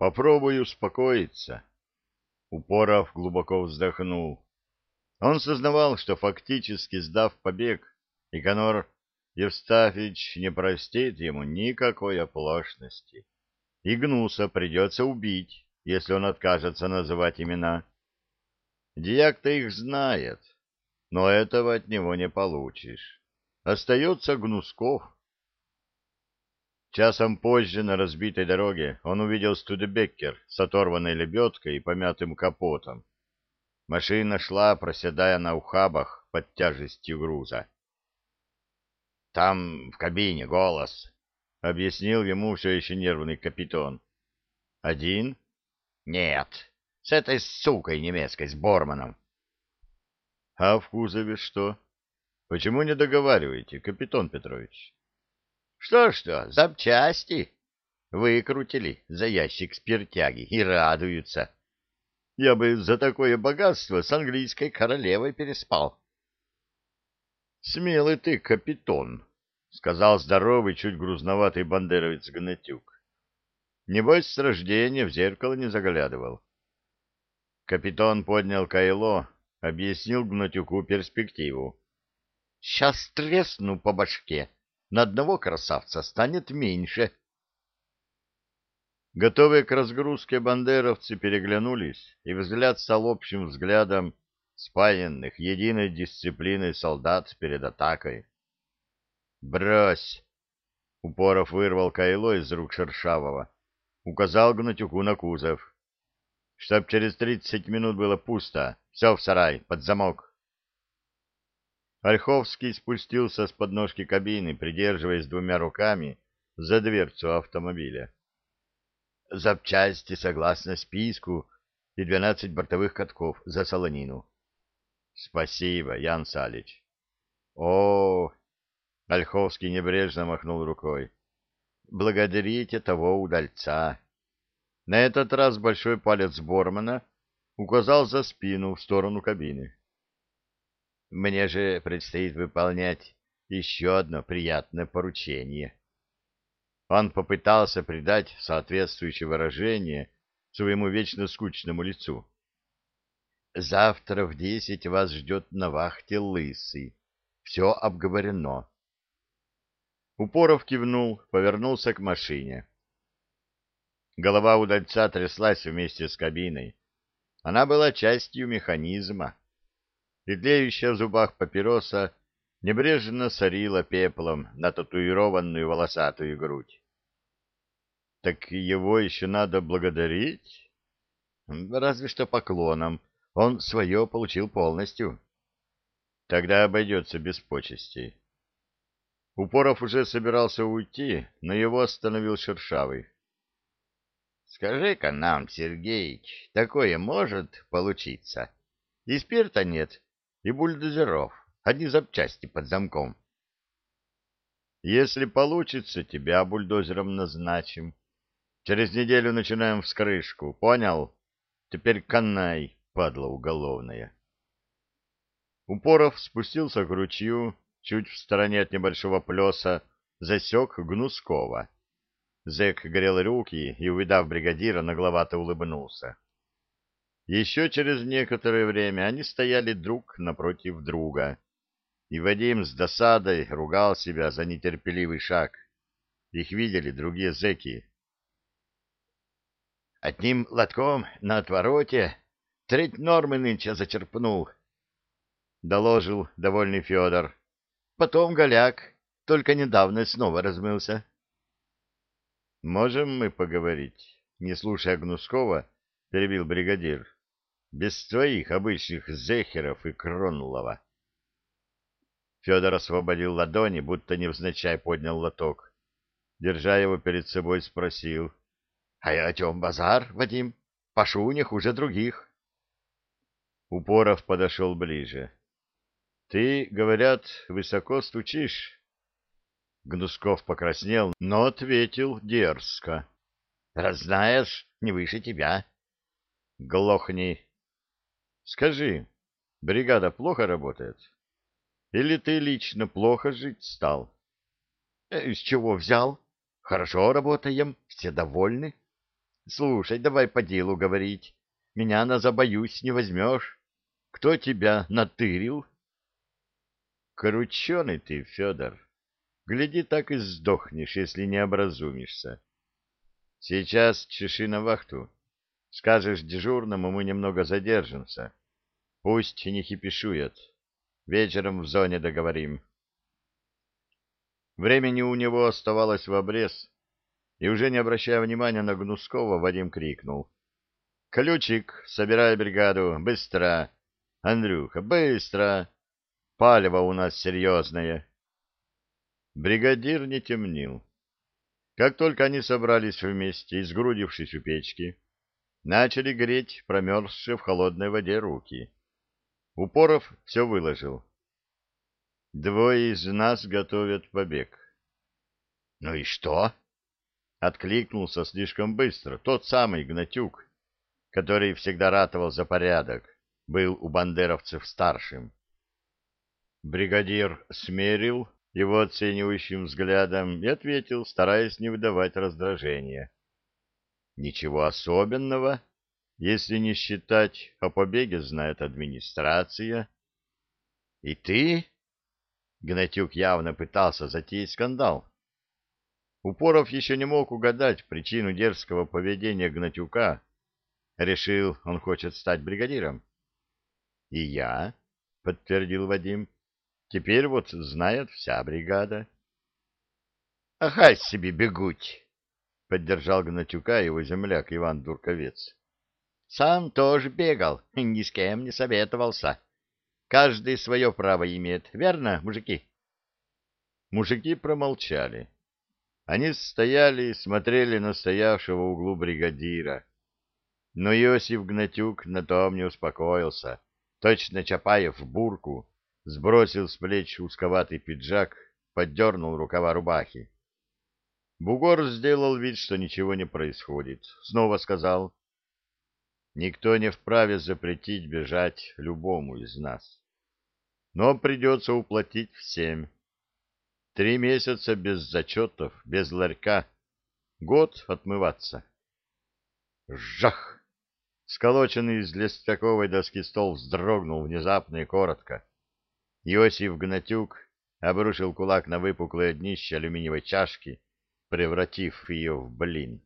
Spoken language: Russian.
Попробую успокоиться. Упоров глубоко вздохнул. Он сознавал, что фактически сдав побег, Иконор Евстафич не простит ему никакой оплошности. И Гнуса придется убить, если он откажется называть имена. Дьяк-то их знает, но этого от него не получишь. Остается Гнусков. Часом позже на разбитой дороге он увидел Студебеккер с оторванной лебедкой и помятым капотом. Машина шла, проседая на ухабах под тяжестью груза. — Там в кабине голос, — объяснил ему все еще нервный капитан. — Один? — Нет, с этой сукой немецкой, с Борманом. — А в кузове что? Почему не договариваете, капитан Петрович? Что-что, запчасти выкрутили за ящик спиртяги и радуются. Я бы за такое богатство с английской королевой переспал. — Смелый ты, капитан, — сказал здоровый, чуть грузноватый бандеровец Гнатюк. — Небось, с рождения в зеркало не заглядывал. Капитан поднял кайло, объяснил Гнатюку перспективу. — Сейчас тресну по башке. — на одного красавца станет меньше. Готовые к разгрузке бандеровцы переглянулись, и взгляд стал общим взглядом спаянных единой дисциплиной солдат перед атакой. «Брось!» — Упоров вырвал кайло из рук Шершавого, указал Гнатюку на кузов. «Чтоб через тридцать минут было пусто, все в сарай, под замок». Ольховский спустился с подножки кабины, придерживаясь двумя руками за дверцу автомобиля. Запчасти согласно списку и двенадцать бортовых катков за солонину. Спасибо, Ян Салич. О, Ольховский небрежно махнул рукой. Благодарите того удальца. На этот раз большой палец Бормана указал за спину в сторону кабины. Мне же предстоит выполнять еще одно приятное поручение. Он попытался придать соответствующее выражение своему вечно скучному лицу. Завтра в десять вас ждет на вахте лысый. Все обговорено. Упоров кивнул, повернулся к машине. Голова удальца тряслась вместе с кабиной. Она была частью механизма и тлеющая в зубах папироса небрежно сорила пеплом на татуированную волосатую грудь. Так его еще надо благодарить? Разве что поклоном. Он свое получил полностью. Тогда обойдется без почестей. Упоров уже собирался уйти, но его остановил Шершавый. — Скажи-ка нам, Сергеич, такое может получиться? И спирта нет, и бульдозеров, одни запчасти под замком. Если получится, тебя бульдозером назначим. Через неделю начинаем вскрышку, понял? Теперь канай, падла уголовная. Упоров спустился к ручью, чуть в стороне от небольшого плеса, засек Гнускова. Зэк горел руки и, увидав бригадира, нагловато улыбнулся. Еще через некоторое время они стояли друг напротив друга, и Вадим с досадой ругал себя за нетерпеливый шаг. Их видели другие зэки. Одним лотком на отвороте треть нормы нынче зачерпнул, — доложил довольный Федор. Потом голяк, только недавно снова размылся. — Можем мы поговорить? — не слушая Гнускова, перебил бригадир без твоих обычных Зехеров и Кронлова. Федор освободил ладони, будто невзначай поднял лоток. Держа его перед собой, спросил. — А о чем базар, Вадим? Пашу не хуже других. Упоров подошел ближе. — Ты, говорят, высоко стучишь? Гнусков покраснел, но ответил дерзко. — Разнаешь, не выше тебя. — Глохни, Скажи, бригада плохо работает? Или ты лично плохо жить стал? Э, — Из чего взял? Хорошо работаем, все довольны. Слушай, давай по делу говорить. Меня на забоюсь не возьмешь. Кто тебя натырил? Крученый ты, Федор. Гляди, так и сдохнешь, если не образумишься. Сейчас чеши на вахту. Скажешь дежурному, мы немного задержимся. Пусть не хипишует. Вечером в зоне договорим. Времени у него оставалось в обрез, и уже не обращая внимания на Гнускова, Вадим крикнул. — Ключик, собирай бригаду, быстро! Андрюха, быстро! Палево у нас серьезное. Бригадир не темнил. Как только они собрались вместе, изгрудившись у печки, начали греть промерзшие в холодной воде руки. Упоров все выложил. Двое из нас готовят побег. — Ну и что? — откликнулся слишком быстро тот самый Гнатюк, который всегда ратовал за порядок, был у бандеровцев старшим. Бригадир смерил его оценивающим взглядом и ответил, стараясь не выдавать раздражения. — Ничего особенного, если не считать, о побеге знает администрация. — И ты? Гнатюк явно пытался затеять скандал. Упоров еще не мог угадать причину дерзкого поведения Гнатюка. Решил, он хочет стать бригадиром. — И я, — подтвердил Вадим, — теперь вот знает вся бригада. — Ага себе бегуть! — поддержал Гнатюка его земляк Иван Дурковец. — Сам тоже бегал, ни с кем не советовался. Каждый свое право имеет, верно, мужики? Мужики промолчали. Они стояли и смотрели на стоявшего в углу бригадира. Но Иосиф Гнатюк на том не успокоился. Точно Чапаев в бурку сбросил с плеч узковатый пиджак, поддернул рукава рубахи. Бугор сделал вид, что ничего не происходит. Снова сказал, «Никто не вправе запретить бежать любому из нас но придется уплатить всем. Три месяца без зачетов, без ларька, год отмываться. Жах! Сколоченный из листаковой доски стол вздрогнул внезапно и коротко. Иосиф Гнатюк обрушил кулак на выпуклое днище алюминиевой чашки, превратив ее в блин.